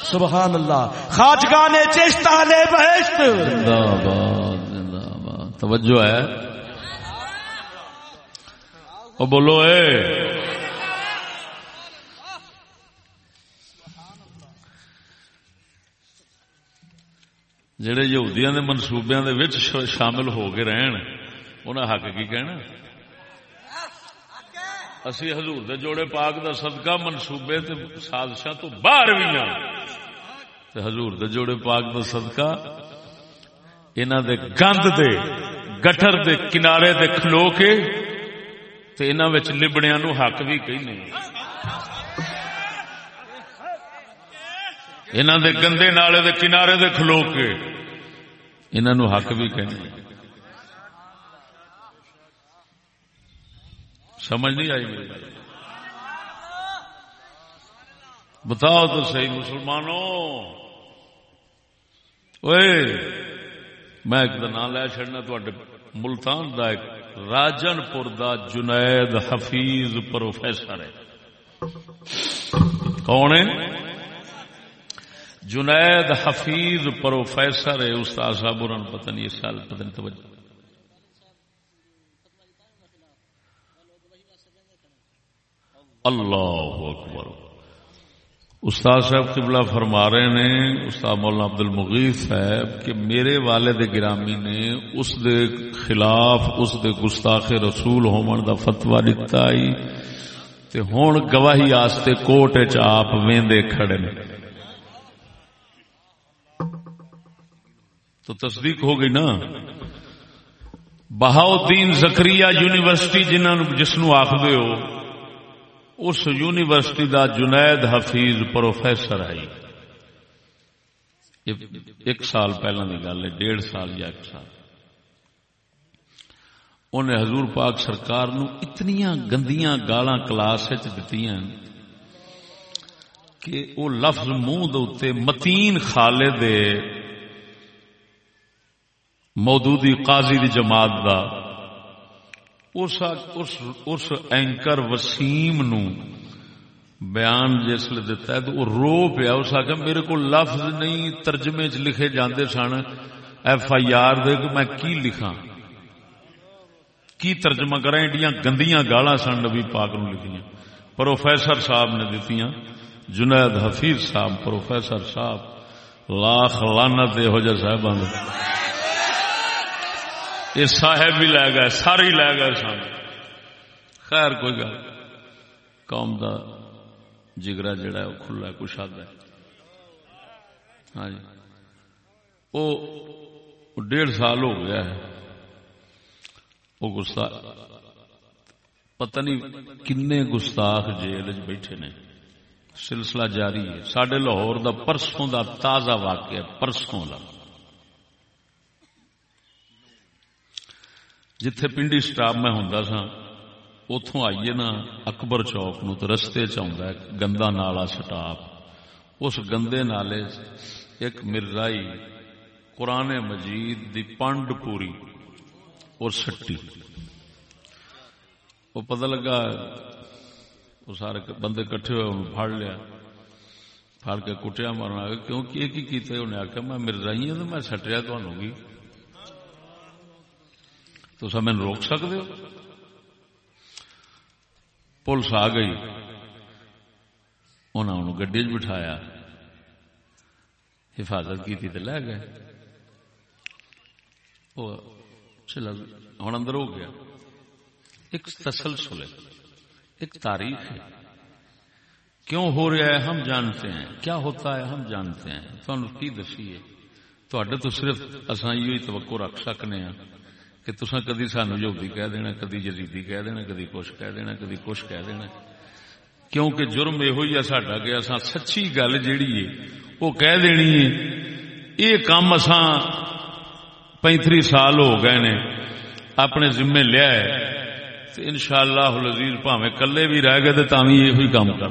سبحان اللہ خاجگان چیشتہ لے بہشت۔ زندہ باد زندہ باد توجہ ہے۔ او بولو، اے۔ جڑے یہودیاں دے منصوبیاں دے وچ شامل ہو کے رہن، انہاں حق کی کہنا؟ اسی حضور دے جوڑے پاک دا صدقہ منصوبے تے سازشاں تو باہر بھی ہاں تے حضور دے جوڑے پاک دا صدقہ انہاں دے گند دے گٹر دے، کنارے دے کھلو کے تے انہاں وچ لبڑیاں نو حق بھی کہنے انہوں دے گندے نالے دے کنارے دے کھلو کے انہوں حق بھی کہنے سمجھ نہیں آئی میری بتاؤ تو صحیح، مسلمانوں۔ اوئے، میں ایک نام لے چڑنا تے ملتان دا ایک راجن پور دا جنید حفیظ پروفیسر ہے۔ کون ہے؟ جنید حفیظ پروفیسر ہے استاد صاحب، انہوں نے پتہ نہیں اس سال، پتہ نہیں توجہ۔ اللہ اکبر۔ استاد صاحب قبلہ فرما رہے نے استاد مولانا عبد المغیث صاحب، کہ میرے والد گرامی نے اس دے خلاف، اس دے گستاخ رسول ہومن دا فتوا دتا ہی تے ہن گواہی آستے کوٹ وچ آپ ویندے کھڑے نے۔ تو تصدیق ہو گئی نا؟ بہاؤدین زکریہ یونیورسٹی جنہوں جس نو ہو، اس یونیورسٹی دا جنید حفیظ پروفیسر ہے۔ ایک سال پہلے کی گل ہے، ڈیڑھ سال یا ایک سال۔ انہیں حضور پاک سرکار نو اتنی گندیاں گالاں کلاس دتی کہ وہ لفظ منہ دے متین خالے دے مودودی قاضی دی جماعت دا، اس اس اینکر وسیم نو بیان جسل دتا ہے تو وہ رو پیا، اس آ میرے کو لفظ نہیں ترجمے چ لکھے جاندے سن۔ ایف آئی آر دے کہ میں کی لکھا کی ترجمہ کرا ایڈیاں گندیاں گالا سن نبی پاک نو لکھیاں۔ پروفیسر صاحب نے دتیاں، جنید حفیظ صاحب، پروفیسر صاحب، لاکھ لانت ہو جا صاحب یہ صاحب بھی لے گئے سارے لے گئے سن۔ خیر، کوئی گل قوم دا جگرا جڑا ہے، وہ کھلا کچھ آدھا ہاں جی۔ وہ ڈیڑھ سال ہو گیا ہے۔ وہ گستا پتہ نہیں کن گستاخ جیل بیٹھے نے۔ سلسلہ جاری ہے۔ سڈے لاہور دا پرسوں دا تازہ واقعہ پرسوں کا جتھے پنڈی سٹاپ میں ہوں سا اتوں آئیے نا اکبر چوک نو تو رستے چاہتا ہے گندا نالا سٹاپ۔ اس گندے نالے ایک مرزائی قرآن مجید دی پانڈ پوری اور سٹی۔ وہ پتہ لگا، وہ سارے بندے کٹھے ہوئے پھاڑ لیا۔ پھاڑ کے کٹیا مارنا کیونکہ ایک ہی کیتے انہیں آخیا میں مرزائی ہوں تو میں سٹیا تو تو سب مین روک سکتے ہو پولیس آ گئی انہوں گڈی چ بٹھایا حفاظت کی تھی تو لے گئے چلا ہوں اندر ہو گیا ایک تسلسل ہے ایک تاریخ ہے کیوں ہو رہا ہے ہم جانتے ہیں کیا ہوتا ہے ہم جانتے ہیں تھانوں کی دسی ہے تو صرف اصا یہ توقع رکھ سکنے ہیں کہ تسا کدی سانو یہودی کہہ دینا، کدی جزیدی کہہ دینا، کدی کچھ کہہ دینا، کدی کچھ کہہ دینا۔ کیونکہ جرم یہ ہوئی ہے ساڈا کہ اصا سچی گل جیڑی ہے، وہ کہہ دینی ہے۔ یہ کام اساں پینتری سال ہو گئے نے، اپنے ذمے لیا ہے۔ ان شاء اللہ لذیذ پاوے کلے بھی رہ گئے تو یہ کام کر۔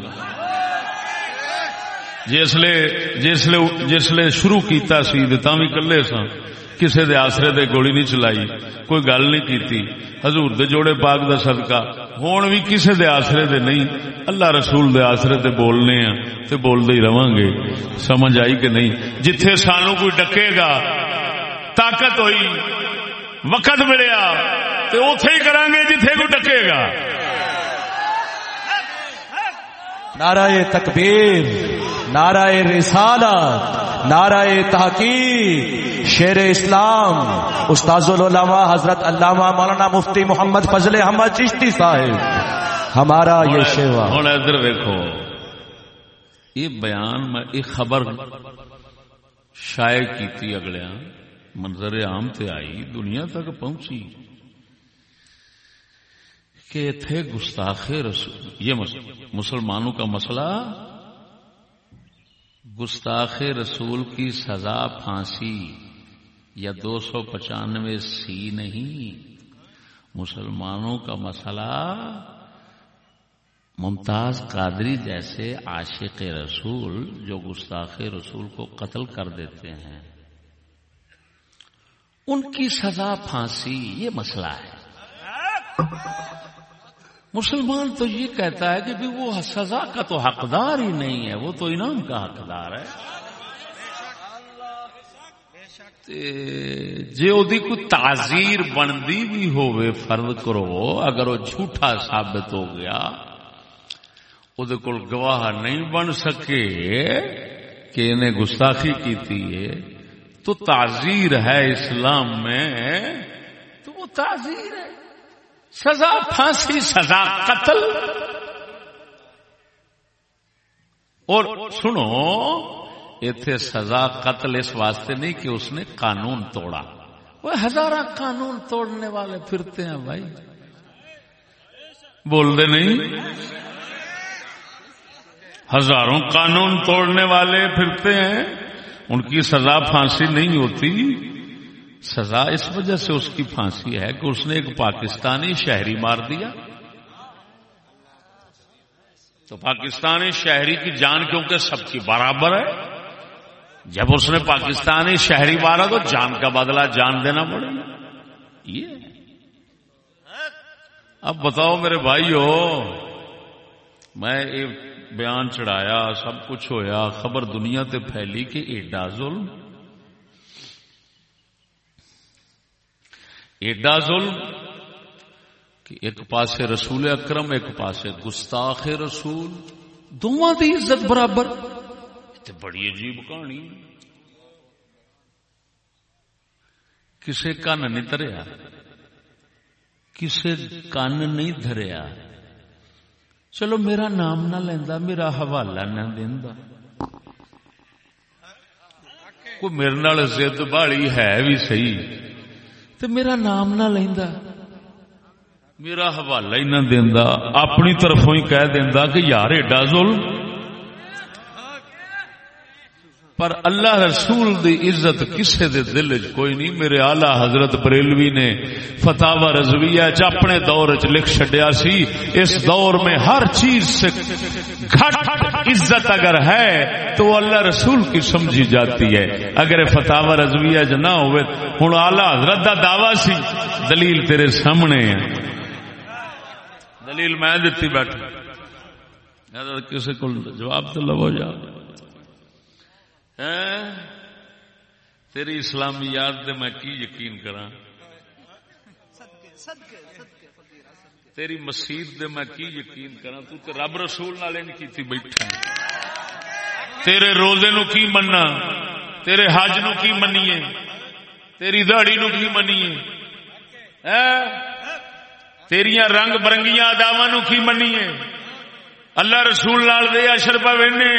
جسلے جسلے جسلے شروع کیتا سی تو کلے سن کسے دے آسرے دے گولی نہیں چلائی کوئی گل نہیں کیتی حضور دے جوڑے پاک دا صدقہ ہون بھی کسے دے آسرے دے نہیں اللہ رسول دے آسرے دے بولنے ہیں تے بول دے ہی رواں گے سمجھ آئی کہ نہیں جتھے سانو کوئی ڈکے گا طاقت ہوئی وقت ملیا تے اوتھے ہی کران گے جتھے کوئی ڈکے گا نعرہ تکبیر نعرہ رسالت نعرہ تحقیق شیر اسلام، استاذ العلماء حضرت علامہ مولانا مفتی محمد فضل احمد چشتی صاحب، ہمارا یہ شیوا۔ ہوں، ادھر دیکھو۔ یہ بیان میں یہ خبر شائع کی اگلے منظر عام تے آئی، دنیا تک پہنچی۔ کہ تھے گستاخ رسول، یہ مسلمانوں کا مسئلہ گستاخ رسول کی سزا پھانسی یا دو سو پچانوے سی نہیں۔ مسلمانوں کا مسئلہ ممتاز قادری جیسے عاشق رسول جو گستاخ رسول کو قتل کر دیتے ہیں۔ ان کی سزا پھانسی یہ مسئلہ ہے۔ مسلمان تو یہ کہتا ہے کہ وہ سزا کا تو حقدار ہی نہیں ہے، وہ تو انعام کا حقدار ہے۔ جی کوئی تعزیر بنتی بھی ہوئے فرد کرو، اگر وہ جھوٹا ثابت ہو گیا گواہ نہیں بن سکے کہ انہیں گستاخی کی ہے۔ تو تعزیر ہے اسلام میں، تو وہ تعزیر ہے۔ سزا، پھانسی، سزا، قتل۔ اور سنو اتے سزا، قتل اس واسطے نہیں کہ اس نے قانون توڑا۔ وہ ہزارہ قانون توڑنے والے پھرتے ہیں بھائی۔ بول دے نہیں؟ ہزاروں قانون توڑنے والے پھرتے ہیں۔ ان کی سزا، پھانسی نہیں ہوتی۔ سزا اس وجہ سے اس کی پھانسی ہے کہ اس نے ایک پاکستانی شہری مار دیا۔ تو پاکستانی شہری کی جان کیونکہ سب کی برابر ہے، جب اس نے پاکستانی شہری مارا تو جان کا بدلہ جان دینا پڑے گا۔ یہ۔ اب بتاؤ میرے بھائی ہو میں ایک بیان چڑھایا، سب کچھ ہویا، خبر دنیا تے پھیلی کہ ایڈا ظلم۔ ایڈا ظلم کہ ایک پاسے رسول اکرم، ایک پاسے گستاخ رسول، دونوں کی عزت برابر۔ بڑی عجیب کہانی۔ کسے کن نہیں تریا کسے کن نہیں دھریا۔ چلو میرا نام نہ لینا میرا حوالہ نہ دینا کوئی میرے نال زد بالی ہے بھی صحیح۔ تو میرا نام نہ لینا میرا حوالہ ہی نہ دینا اپنی طرفوں ہی کہہ دینا کہ یار ایڈا ظلم۔ پر اللہ رسول دی عزت کسے دے دل چ کوئی نہیں، میرے آلہ حضرت بریلوی نے فتح رضویہ چ اپنے دور چ لکھ چڈیا سی، اس دور میں ہر چیز سے گھٹ عزت اگر ہے تو وہ اللہ رسول کی سمجھی جاتی ہے۔ اگر فتح رضویہ چ نہ ہوئے ہوں آلہ حضرت دا دعوی سی۔ دلیل تیرے سامنے ہے۔ دلیل میں دیتی بیٹھ کسی کو جواب تو لو جا۔ ہاں؟ تیری اسلامیات دے میں کی یقین کرا تیری مسیح دے میں کی یقین کرا تو تے رب رسول نال نہیں کی بیٹھا تیرے روزے نو کی مننا؟ تیرے حج نو کی منیے؟ تیری دہڑی نو کی منیے؟ تیریاں رنگ برنگیاں اداوا نو کی منیے؟ اللہ رسول لال دے اشرپا وہنے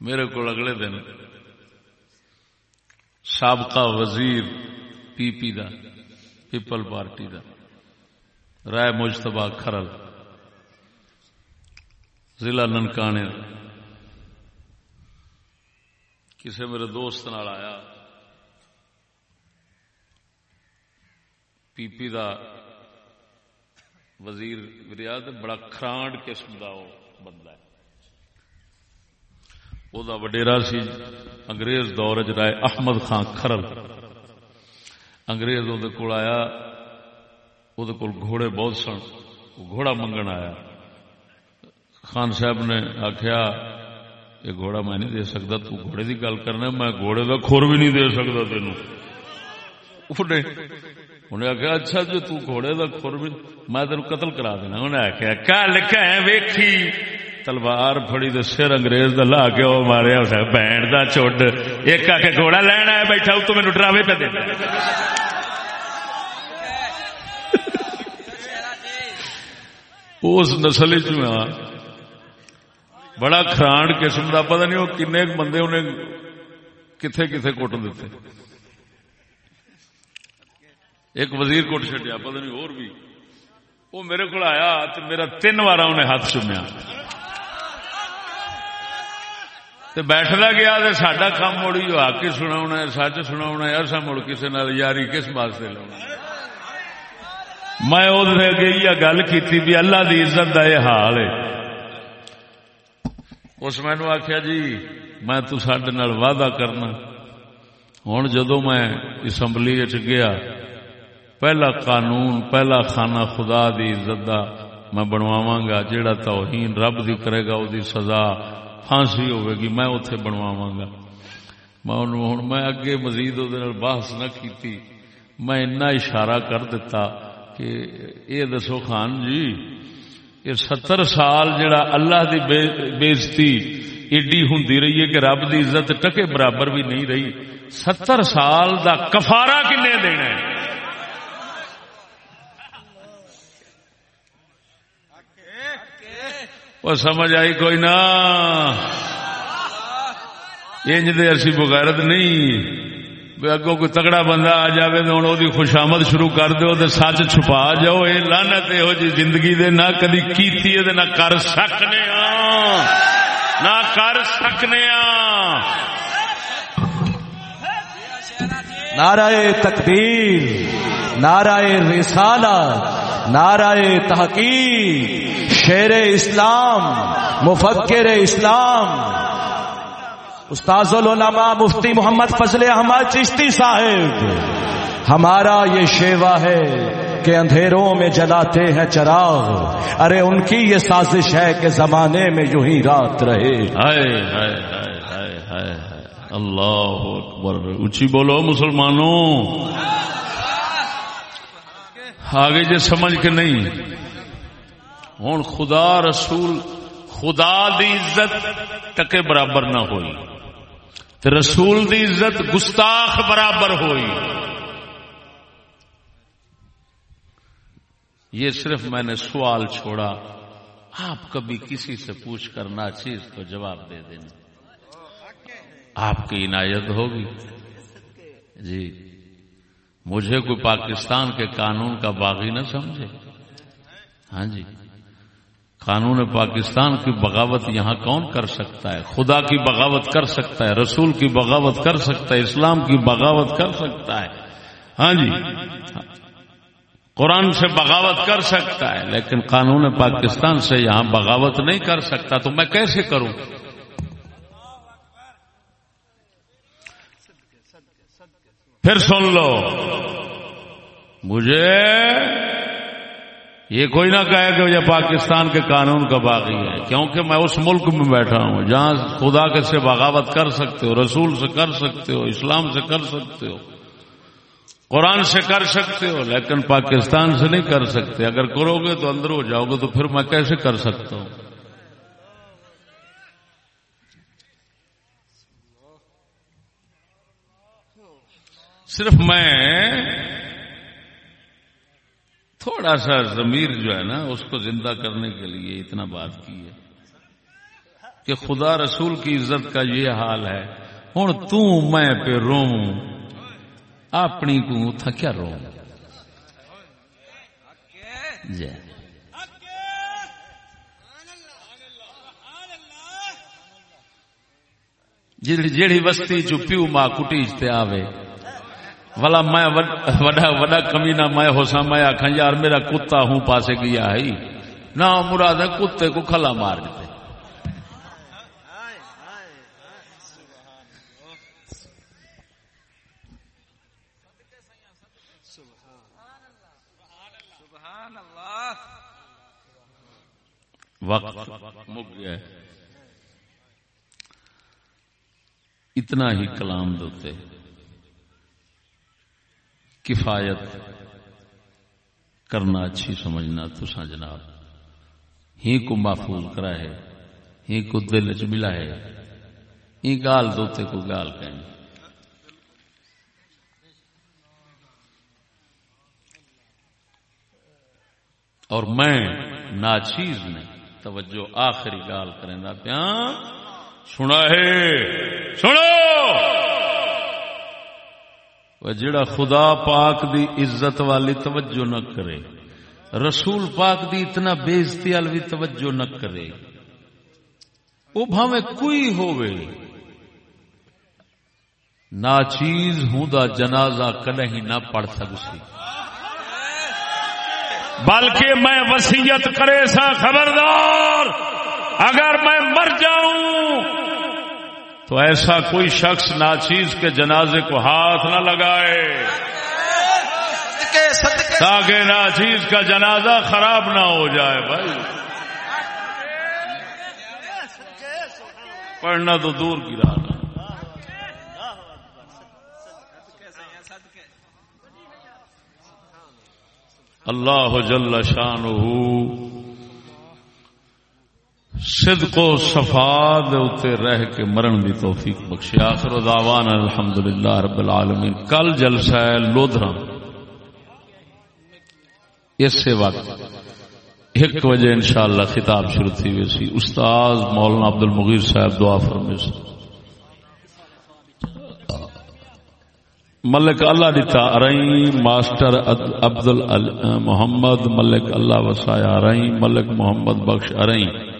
میرے کو اگلے دن سابقہ وزیر پی پی دا پیپل پارٹی دا۔ رائے مجتبا کھرل۔ ضلع ننکانے کسی میرے دوست نال آیا۔ پی پی دا وزیر ریاض بڑا خرانڈ قسم کا وہ بندہ ہے۔ وہ وڈیرا سی انگریز دور چ رائے احمد خان کھرل۔ انگریز وہ کول آیا وہ گھوڑے بہت سن گھوڑا منگن آیا۔ خان صاحب نے آخیا یہ گھوڑا میں نہیں دے سکتا تو گھوڑے کی گل کرنا میں گھوڑے کا خور بھی نہیں دے سکتا تین انہیں آخیا اچھا جی توڑے کا خور بھی میں تین قتل کرا دینا۔ انہیں آخیا کل کہ ویکھی؟ تلوار فڑی تو سر انگریز دا لا کے وہ ماریا اس بہن کا چڈ ایک آ کے گھوڑا لینا ہے بیٹھا تو مینو ڈراوے پہ دینا اس نسل چ بڑا خرانڈ قسم کا پتا نہیں وہ کن بندے انہیں کتنے کتنے کٹ دیتے ایک وزیر کٹ چڈیا پتا نہیں اور بھی وہ میرے کو آیا تو میرا تین بار انہیں ہاتھ چومیا بیٹھتا گیا تو سڈا کام مڑی آ کے سنا سچ سنا ایسا مڑ کسی یاری کس واسطے لا میں اگے یہ گل کی بھی اللہ دی عزت کا یہ حال ہے۔ اس میں آخیا جی میں تو سڈے وعدہ کرنا۔ ہوں جدو میں اسمبلی چ گیا، پہلا قانون، پہلا خانہ خدا دی عزت دا میں بنواواں گا، جیڑا توہین رب دی کرے گا وہ سزا پھانسی ہوے گی میں اتے بنواواں گا میں ہوں میں اگے مزید وہ بحث نہ کیتی۔ میں اتنا اشارہ کر دیتا کہ یہ دسو خان جی یہ ستر سال جڑا اللہ دی بےزتی ایڈی ہوں رہی ہے کہ رب دی عزت ٹکے برابر بھی نہیں رہی۔ ستر سال دا کفارا کنے دینا ہے؟ وہ سمجھ آئی کوئی نہ انج دے اسی بغیرت نہیں۔ اگو کوئی تگڑا بندہ آ جائے تو ہوں وہ خوشامد شروع کر دو تو سچ چھپا جاؤ۔ یہ لانت یہو جی زندگی دے نہ کدی کیتی ہے نہ کر سکنے ہاں۔ نہ کر سکنے ہاں۔ نعرہ تکبیر، نعرہ رسالت، نعرہ تحقیق۔ شیر اسلام، مفکر اسلام۔ استاذ العلماء مفتی محمد فضل احمد چشتی صاحب، ہمارا یہ شیوا ہے کہ اندھیروں میں جلاتے ہیں چراغ۔ ارے ان کی یہ سازش ہے کہ زمانے میں یوں ہی رات رہے۔ اللہ اکبر۔ اچھی بولو مسلمانوں۔ آگے جو سمجھ کے نہیں۔ ہوں خدا رسول، خدا دی عزت ٹکے برابر نہ ہوئی۔ رسول دی عزت گستاخ برابر ہوئی۔ یہ صرف میں نے سوال چھوڑا، آپ کبھی کسی سے پوچھ کر نہ چیز کو جواب دے دیں آپ کی عنایت ہوگی۔ جی۔ مجھے کوئی پاکستان کے قانون کا باغی نہ سمجھے۔ ہاں جی۔ قانون پاکستان کی بغاوت یہاں کون کر سکتا ہے؟ خدا کی بغاوت کر سکتا ہے، رسول کی بغاوت کر سکتا ہے، اسلام کی بغاوت کر سکتا ہے۔ ہاں جی۔ قرآن سے بغاوت کر سکتا ہے، لیکن قانون پاکستان سے یہاں بغاوت نہیں کر سکتا، تو میں کیسے کروں؟ پھر سن لو۔ مجھے یہ کوئی نہ کہے کہ یہ پاکستان کے قانون کا باغی ہے، کیونکہ میں اس ملک میں بیٹھا ہوں، جہاں خدا کے سے بغاوت کر سکتے ہو، رسول سے کر سکتے ہو، اسلام سے کر سکتے ہو، قرآن سے کر سکتے ہو، لیکن پاکستان سے نہیں کر سکتے۔ اگر کرو گے تو اندر ہو جاؤ گے تو پھر میں کیسے کر سکتا ہوں؟ صرف میں تھوڑا سا ضمیر جو ہے نا، اس کو زندہ کرنے کے لیے اتنا بات کی ہے کہ خدا رسول کی عزت کا یہ حال ہے۔ ہوں میں پہ رو اپنی کو تھا کیا رو جی۔ جیڑی بستی جو پیو ماں کٹیجتے آوے والا میں وڈا وڈا کمینا میں ہوسا میں آخا یار میرا کتا ہوں، پاسے گیا ہے۔ نہ مراد ہے کتے کو کھلا مار دیتے۔ وقت مک گیا اتنا ہی کلام دوتے کفایت کرنا اچھی، سمجھنا تسا جناب۔ ہی کو محفوظ کرا ہے، ہی کو دل چ ملا ہے۔ ہی گال دوتے کو گال کہیں۔ اور میں ناچیز نے توجہ آخری گال کریں پیا سنا ہے، سنو! جڑا خدا پاک دی عزت والی توجہ نہ کرے رسول پاک دی اتنا بےزتی والی توجہ نہ کرے وہ بھاوے کوئی ہوئے نا چیز ہوں دا جنازہ کدے ہی نہ پڑھ سکسی بلکہ میں وسیعت کرے سا خبردار اگر میں مر جاؤں تو ایسا کوئی شخص ناچیز کے جنازے کو ہاتھ نہ لگائے تاکہ ناچیز کا جنازہ خراب نہ ہو جائے بھائی۔ پڑھنا تو دور کی رہا اللہ جل شان صدق و صفاد اتنے رہ کے مرن دی توفیق بخشی آخر دعوان الحمد للہ رب العالمین۔ کل جلسہ ہے لودھرا۔ اس سے وقت ایک بجے انشاءاللہ خطاب شروع تھی ویسی استاذ مولانا عبد المغیر صاحب دعا فرمے سے ملک اللہ دیتا ارئی ماسٹر عبد محمد ملک اللہ وسایا ارئی ملک محمد بخش ارئی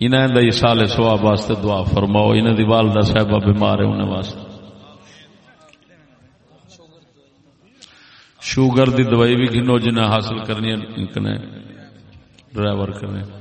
انہیں دا سال سواب واسطے دعا فرماؤ۔ انہیں دی والدہ صاحبہ بیمار ہے انہیں واسطے۔ شوگر دی دوائی بھی گنو جنہیں حاصل کرنی ہے ڈرائیور کرنے